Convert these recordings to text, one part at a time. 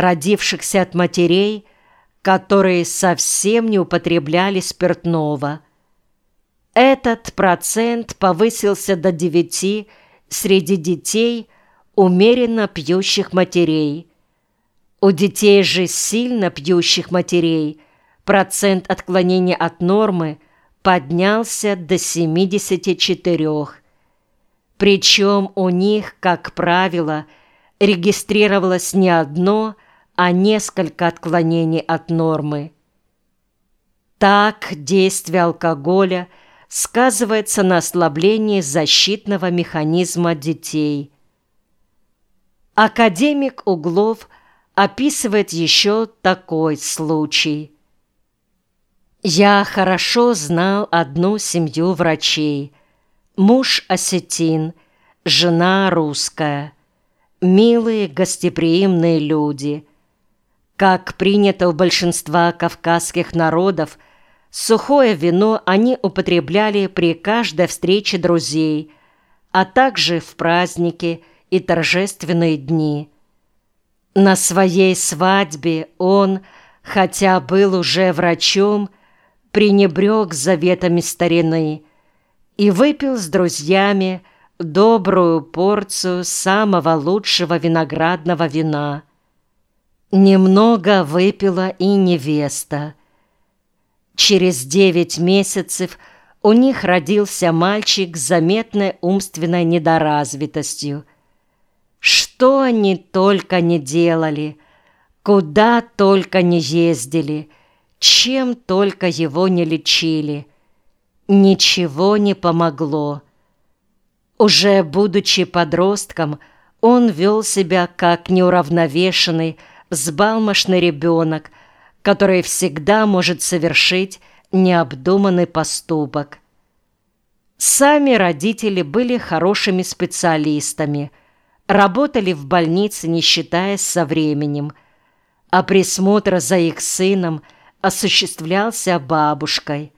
родившихся от матерей, которые совсем не употребляли спиртного. Этот процент повысился до 9 среди детей, умеренно пьющих матерей. У детей же сильно пьющих матерей процент отклонения от нормы поднялся до 74. Причем у них, как правило, регистрировалось не одно, а несколько отклонений от нормы. Так действие алкоголя сказывается на ослаблении защитного механизма детей. Академик Углов описывает еще такой случай. «Я хорошо знал одну семью врачей. Муж осетин, жена русская. Милые, гостеприимные люди – как принято у большинства кавказских народов, сухое вино они употребляли при каждой встрече друзей, а также в праздники и торжественные дни. На своей свадьбе он, хотя был уже врачом, пренебрег заветами старины и выпил с друзьями добрую порцию самого лучшего виноградного вина – Немного выпила и невеста. Через девять месяцев у них родился мальчик с заметной умственной недоразвитостью. Что они только не делали, куда только не ездили, чем только его не лечили. Ничего не помогло. Уже будучи подростком, он вел себя как неуравновешенный, взбалмошный ребенок, который всегда может совершить необдуманный поступок. Сами родители были хорошими специалистами, работали в больнице, не считаясь со временем, а присмотр за их сыном осуществлялся бабушкой.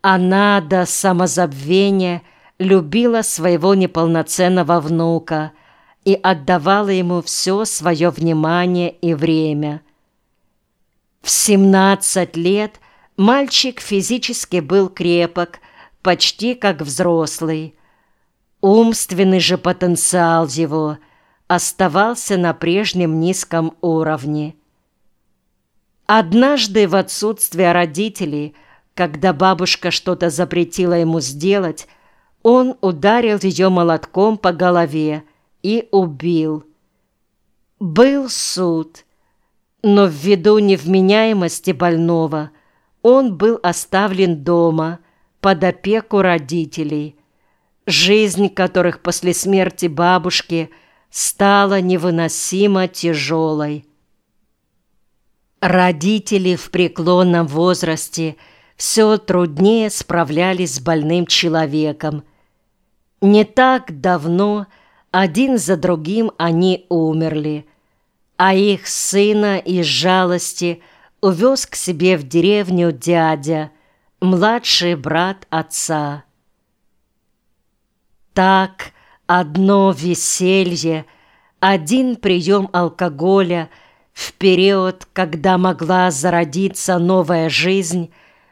Она до самозабвения любила своего неполноценного внука – и отдавала ему все свое внимание и время. В 17 лет мальчик физически был крепок, почти как взрослый. Умственный же потенциал его оставался на прежнем низком уровне. Однажды в отсутствие родителей, когда бабушка что-то запретила ему сделать, он ударил ее молотком по голове, и убил. Был суд, но ввиду невменяемости больного он был оставлен дома под опеку родителей, жизнь которых после смерти бабушки стала невыносимо тяжелой. Родители в преклонном возрасте все труднее справлялись с больным человеком. Не так давно – один за другим они умерли, а их сына из жалости увез к себе в деревню дядя, младший брат отца. Так одно веселье, один прием алкоголя в период, когда могла зародиться новая жизнь,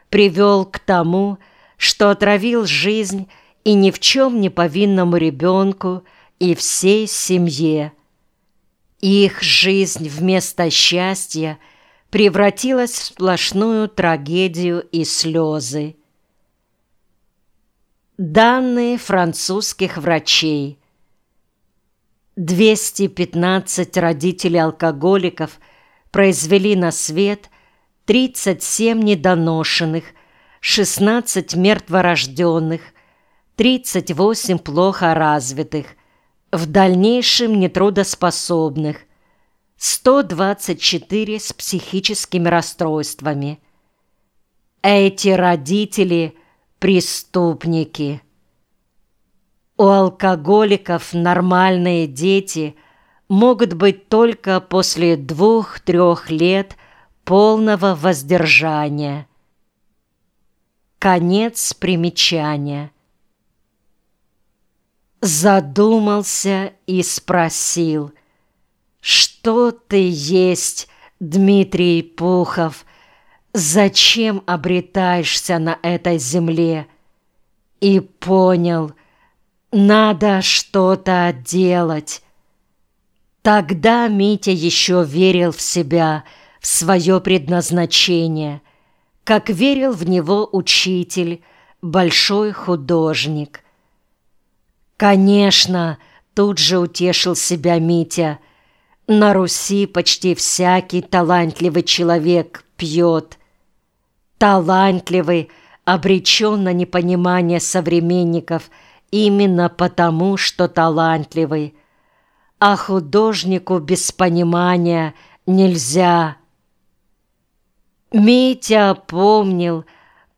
привел к тому, что отравил жизнь и ни в чем не повинному ребенку, и всей семье. Их жизнь вместо счастья превратилась в сплошную трагедию и слезы. Данные французских врачей. 215 родителей алкоголиков произвели на свет 37 недоношенных, 16 мертворожденных, 38 плохо развитых – в дальнейшем нетрудоспособных, 124 с психическими расстройствами. Эти родители – преступники. У алкоголиков нормальные дети могут быть только после двух-трех лет полного воздержания. Конец примечания задумался и спросил, Что ты есть, Дмитрий Пухов? Зачем обретаешься на этой земле? И понял, надо что-то делать. Тогда Митя еще верил в себя, в свое предназначение, как верил в него учитель, большой художник. Конечно, тут же утешил себя Митя. На Руси почти всякий талантливый человек пьет. Талантливый обречен на непонимание современников именно потому, что талантливый. А художнику без понимания нельзя. Митя помнил,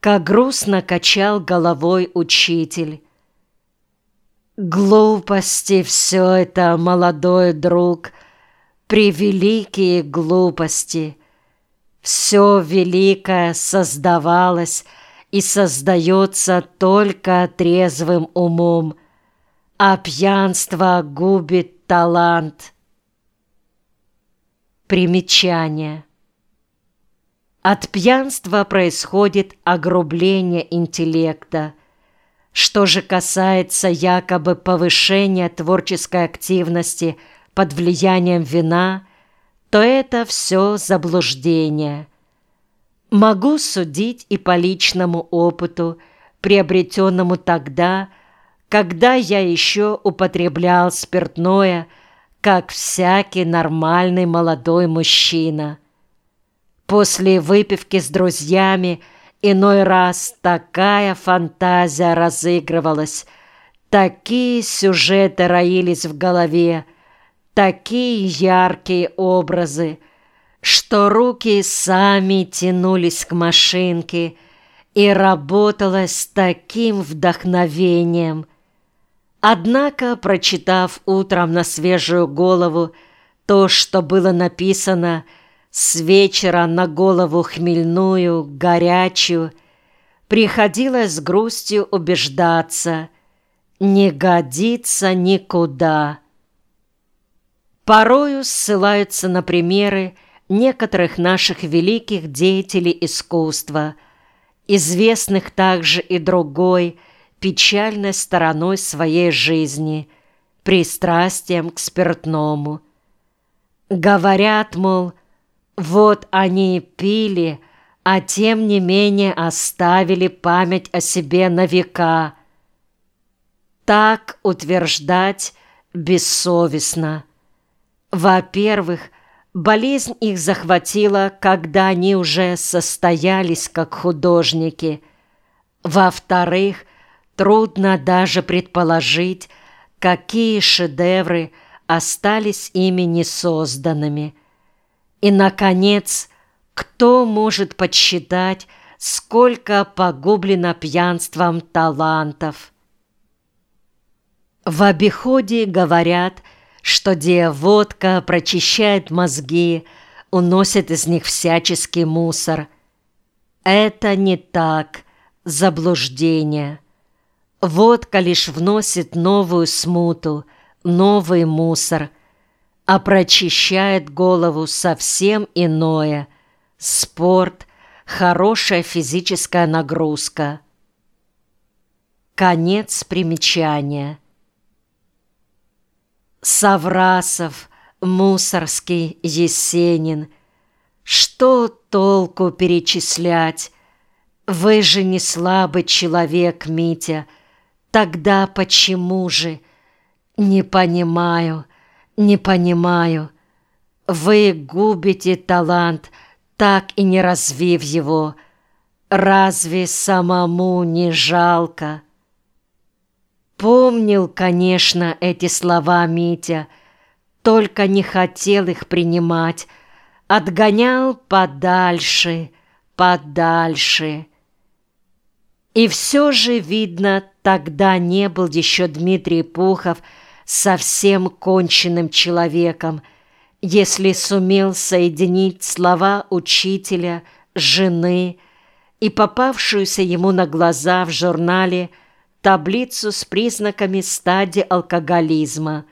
как грустно качал головой учитель. Глупости все это, молодой друг, превеликие глупости. Все великое создавалось и создается только трезвым умом, а пьянство губит талант. Примечание. От пьянства происходит огрубление интеллекта – что же касается якобы повышения творческой активности под влиянием вина, то это все заблуждение. Могу судить и по личному опыту, приобретенному тогда, когда я еще употреблял спиртное, как всякий нормальный молодой мужчина. После выпивки с друзьями – Иной раз такая фантазия разыгрывалась, такие сюжеты роились в голове, такие яркие образы, что руки сами тянулись к машинке и работала с таким вдохновением. Однако, прочитав утром на свежую голову то, что было написано – с вечера на голову хмельную, горячую, Приходилось с грустью убеждаться, Не годится никуда. Порою ссылаются на примеры некоторых наших великих деятелей искусства, известных также и другой, печальной стороной своей жизни, пристрастием к спиртному. Говорят, мол, вот они пили, а тем не менее оставили память о себе на века. Так утверждать бессовестно. Во-первых, болезнь их захватила, когда они уже состоялись как художники. Во-вторых, трудно даже предположить, какие шедевры остались ими несозданными – и, наконец, кто может подсчитать, сколько погублено пьянством талантов? В обиходе говорят, что где водка прочищает мозги, уносит из них всяческий мусор. Это не так, заблуждение. Водка лишь вносит новую смуту, новый мусор – а прочищает голову совсем иное. Спорт, хорошая физическая нагрузка. Конец примечания. Саврасов, Мусорский, Есенин. Что толку перечислять? Вы же не слабый человек, Митя. Тогда почему же? Не понимаю. «Не понимаю. Вы губите талант, так и не развив его. Разве самому не жалко?» Помнил, конечно, эти слова Митя, только не хотел их принимать, отгонял подальше, подальше. И все же, видно, тогда не был еще Дмитрий Пухов совсем конченным человеком, если сумел соединить слова учителя, жены и попавшуюся ему на глаза в журнале таблицу с признаками стадии алкоголизма,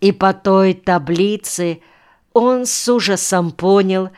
и по той таблице Он с ужасом понял,